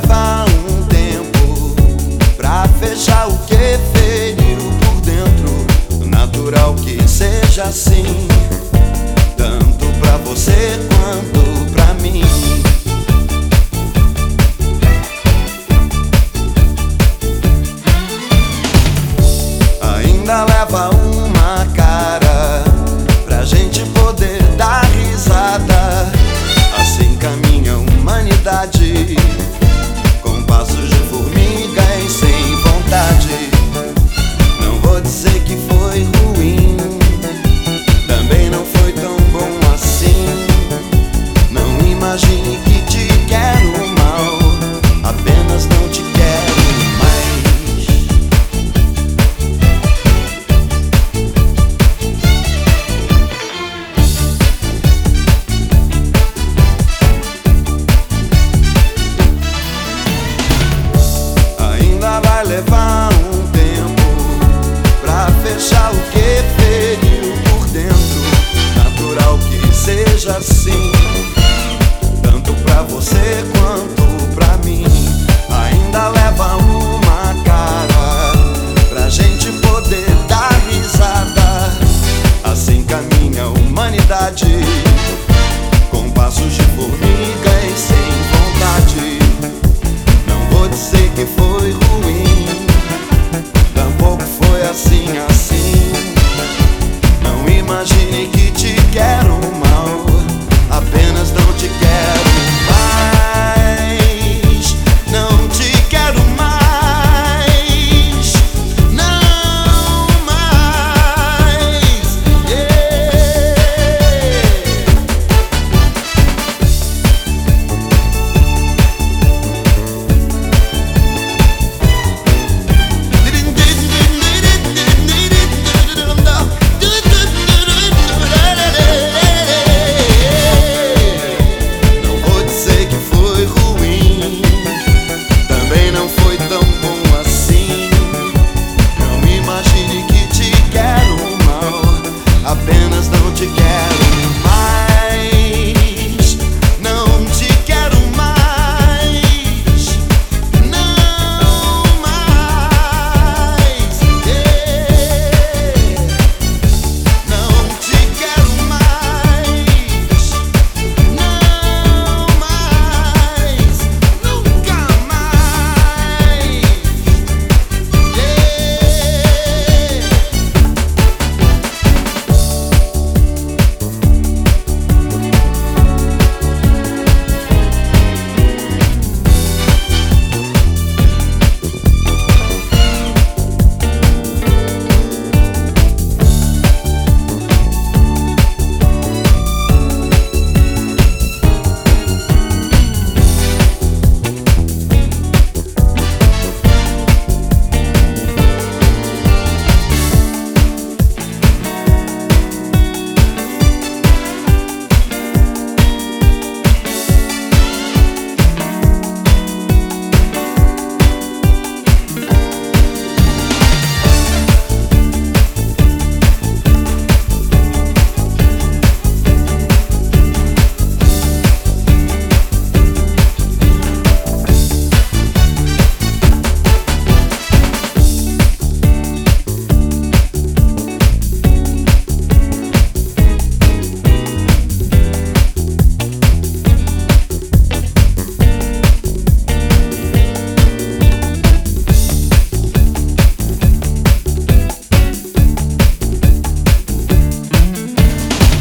levar um tempo pra fechar o que feriu por dentro. Natural que seja assim, tanto pra você quanto pra mim. Ainda leva um shower